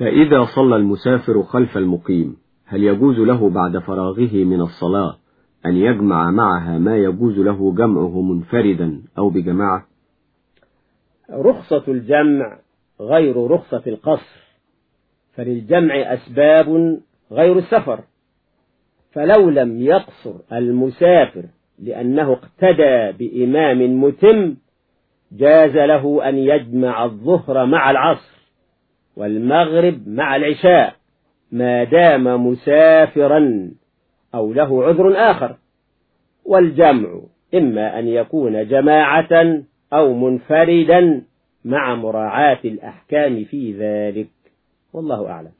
فإذا صلى المسافر خلف المقيم هل يجوز له بعد فراغه من الصلاة أن يجمع معها ما يجوز له جمعه منفردا أو بجماعة؟ رخصة الجمع غير رخصة القصر فللجمع أسباب غير السفر. فلو لم يقصر المسافر لأنه اقتدى بإمام متم جاز له أن يجمع الظهر مع العصر. والمغرب مع العشاء ما دام مسافرا أو له عذر آخر. والجمع إما أن يكون جماعة أو منفردا مع مراعاة الأحكام في ذلك. والله أعلم.